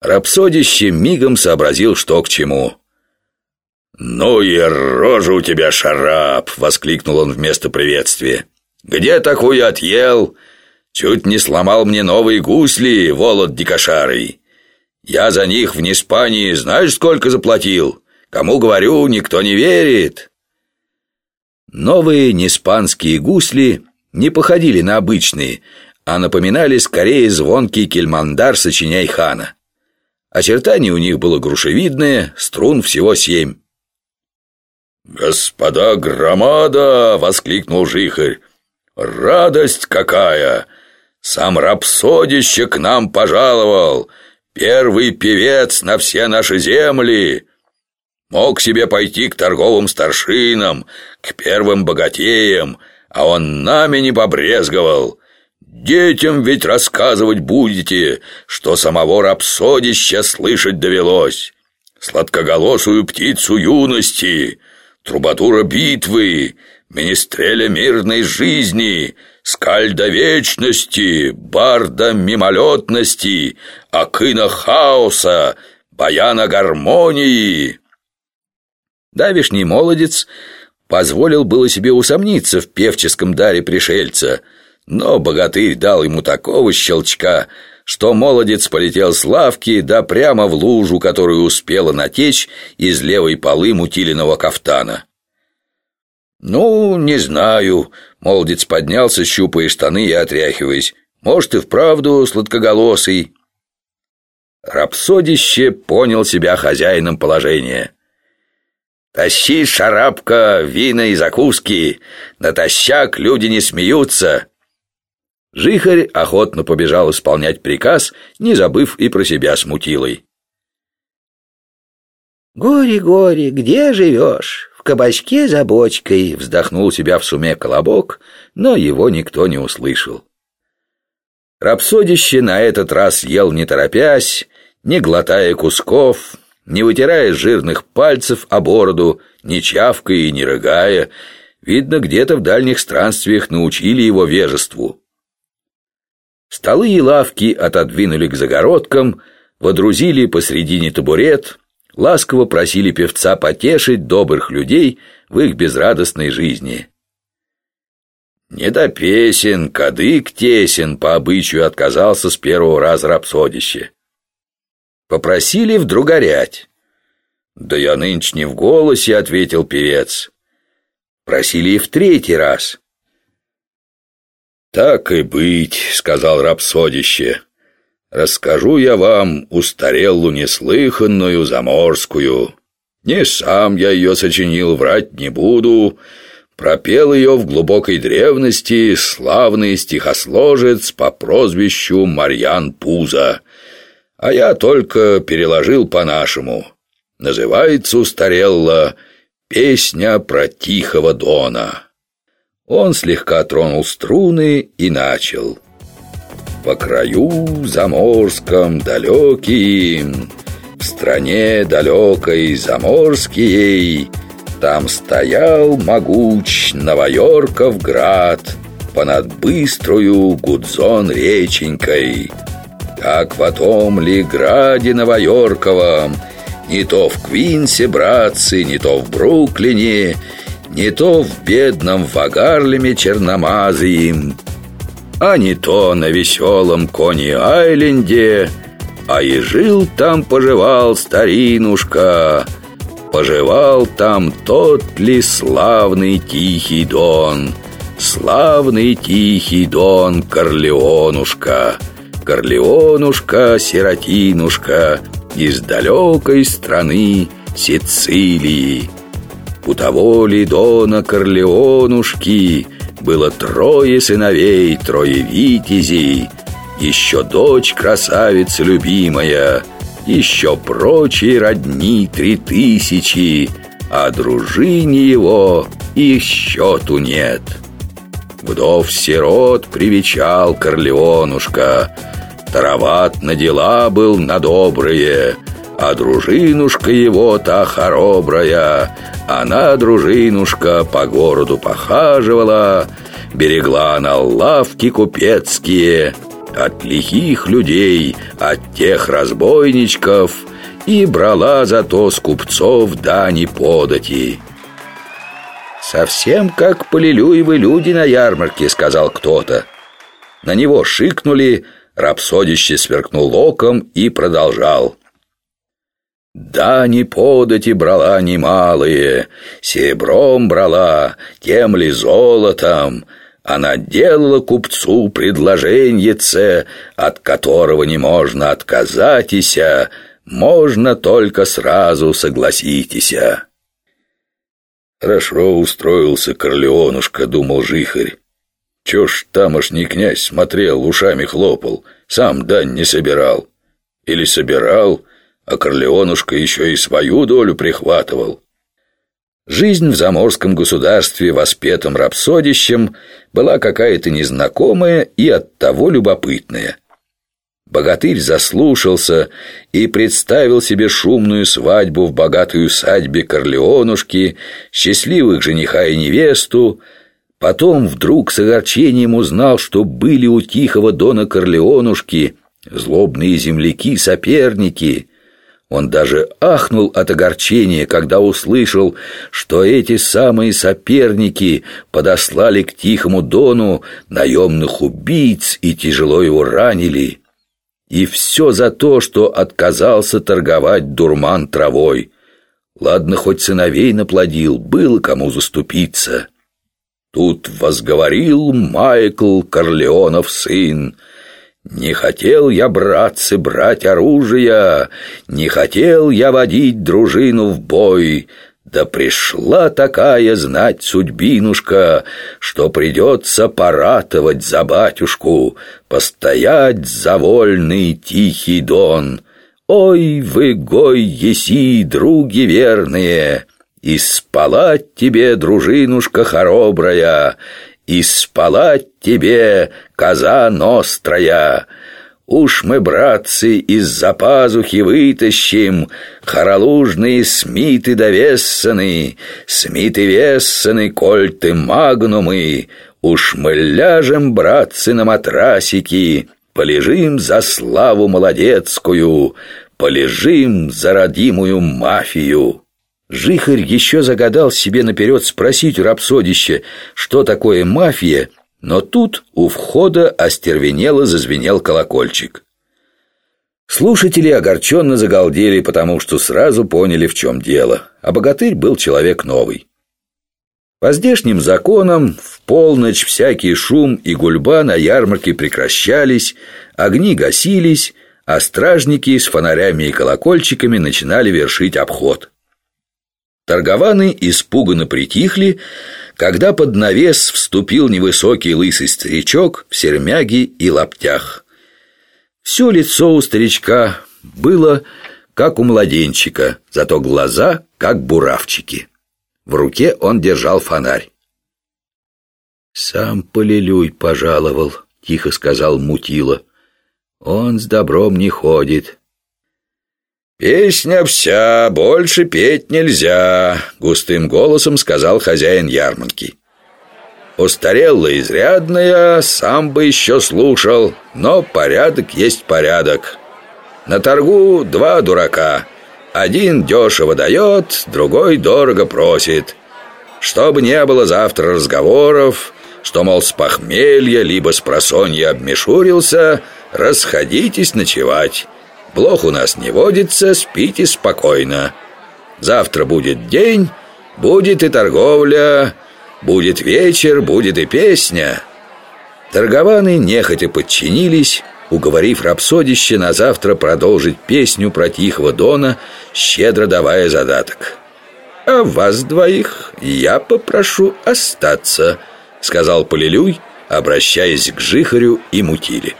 Рапсодище мигом сообразил, что к чему. «Ну и рожа у тебя, шарап!» — воскликнул он вместо приветствия. «Где такую отъел? Чуть не сломал мне новые гусли, волод дикошарый. Я за них в Неспании знаешь, сколько заплатил? Кому говорю, никто не верит». Новые неспанские гусли не походили на обычные, а напоминали скорее звонкий кельмандар сочиняй хана. Очертание у них было грушевидное, струн всего семь. «Господа громада!» — воскликнул жихарь. «Радость какая! Сам рапсодище к нам пожаловал! Первый певец на все наши земли! Мог себе пойти к торговым старшинам, к первым богатеям, а он нами не побрезговал. Детям ведь рассказывать будете, что самого рапсодища слышать довелось. Сладкоголосую птицу юности, трубадура битвы, министреля мирной жизни, скальда вечности, барда мимолетности, акына хаоса, баяна гармонии. Давишний молодец позволил было себе усомниться в певческом даре пришельца, но богатырь дал ему такого щелчка, что молодец полетел с лавки, да прямо в лужу, которую успела натечь из левой полы мутиленного кафтана. «Ну, не знаю», — молодец поднялся, щупая штаны и отряхиваясь. «Может, и вправду сладкоголосый». Рапсодище понял себя хозяином положения. «Тащи, шарапка, вина и закуски! Натощак люди не смеются!» Жихарь охотно побежал исполнять приказ, не забыв и про себя смутилой. «Горе-горе, где живешь? В кабачке за бочкой!» Вздохнул себя в суме колобок, но его никто не услышал. Рапсодище на этот раз ел не торопясь, не глотая кусков, не вытирая жирных пальцев о бороду, не чавкая и не рыгая. Видно, где-то в дальних странствиях научили его вежеству. Столы и лавки отодвинули к загородкам, водрузили посредине табурет, ласково просили певца потешить добрых людей в их безрадостной жизни. Не до песен, кадык тесен, по обычаю отказался с первого раза рапсодище. Попросили вдруг горять. «Да я нынче не в голосе», — ответил певец. Просили и в третий раз. «Так и быть», — сказал рапсодище. «Расскажу я вам устареллу неслыханную заморскую. Не сам я ее сочинил, врать не буду. Пропел ее в глубокой древности славный стихосложец по прозвищу Марьян Пуза» а я только переложил по-нашему. Называется устарелла «Песня про Тихого Дона». Он слегка тронул струны и начал. «По краю заморском далеким, в стране далекой заморские, там стоял могуч Новоёрков град, понад быструю Гудзон реченькой» как в том ли граде Новоёрковом, не то в Квинсе, братцы, не то в Бруклине, не то в бедном Вагарлеме Черномазием, а не то на веселом Кони-Айленде, а и жил там, поживал старинушка, поживал там тот ли славный тихий дон, славный тихий дон Корлеонушка». Корлеонушка, сиротинушка Из далекой страны Сицилии. У того ли Дона Корлеонушки Было трое сыновей, трое витязей, Еще дочь красавица любимая, Еще прочие родни три тысячи, А дружине его и счету нет. Вдов-сирот привечал Корлеонушка — Тароват на дела был на добрые, а дружинушка его та хоробрая. Она, дружинушка, по городу похаживала, берегла на лавки купецкие, от лихих людей, от тех разбойничков и брала зато с купцов дани подати. «Совсем как полилюевы люди на ярмарке», — сказал кто-то. На него шикнули, рапсодище сверкнул оком и продолжал. Дани подати брала немалые, серебром брала, тем ли золотом, она делала купцу предложеньице, от которого не можно отказатися, можно только сразу согласитеся. Хорошо устроился Корлеонушка, думал Жихарь. Чё ж тамошний князь смотрел, ушами хлопал, сам дань не собирал. Или собирал, а Корлеонушка еще и свою долю прихватывал. Жизнь в заморском государстве, воспетом рапсодищем, была какая-то незнакомая и оттого любопытная. Богатырь заслушался и представил себе шумную свадьбу в богатой усадьбе Корлеонушки, счастливых жениха и невесту, потом вдруг с огорчением узнал, что были у тихого дона Корлеонушки злобные земляки-соперники — он даже ахнул от огорчения, когда услышал, что эти самые соперники подослали к Тихому Дону наемных убийц и тяжело его ранили. И все за то, что отказался торговать дурман травой. Ладно, хоть сыновей наплодил, было кому заступиться. Тут возговорил Майкл Корлеонов сын — не хотел я, братцы, брать оружие, Не хотел я водить дружину в бой, Да пришла такая знать судьбинушка, Что придется поратовать за батюшку, Постоять за вольный тихий дон. Ой, вы, гой, еси, други верные, И спалать тебе, дружинушка хоробрая, и спалать тебе, коза нострая. Уж мы, братцы, из-за пазухи вытащим Хоролужные смиты довессаны, Смиты вессаны, кольты магнумы. Уж мы ляжем, братцы, на матрасики, Полежим за славу молодецкую, Полежим за родимую мафию. Жихарь еще загадал себе наперед спросить у рапсодища, что такое мафия, но тут у входа остервенело зазвенел колокольчик. Слушатели огорченно загалдели, потому что сразу поняли, в чем дело, а богатырь был человек новый. По здешним законам в полночь всякий шум и гульба на ярмарке прекращались, огни гасились, а стражники с фонарями и колокольчиками начинали вершить обход. Торгованы испуганно притихли, когда под навес вступил невысокий лысый старичок в сермяге и лаптях. Все лицо у старичка было как у младенчика, зато глаза как буравчики. В руке он держал фонарь. «Сам Полилюй пожаловал», — тихо сказал Мутила. «Он с добром не ходит, «Песня вся, больше петь нельзя», — густым голосом сказал хозяин ярмарки. Устарела изрядная, сам бы еще слушал, но порядок есть порядок. На торгу два дурака. Один дешево дает, другой дорого просит. Чтобы не было завтра разговоров, что, мол, с похмелья либо с просонья обмешурился, расходитесь ночевать. Плохо у нас не водится, спите спокойно. Завтра будет день, будет и торговля, будет вечер, будет и песня». Торгованы нехотя подчинились, уговорив рапсодище на завтра продолжить песню про Тихого Дона, щедро давая задаток. «А вас двоих я попрошу остаться», — сказал Полилюй, обращаясь к Жихарю и Мутиле.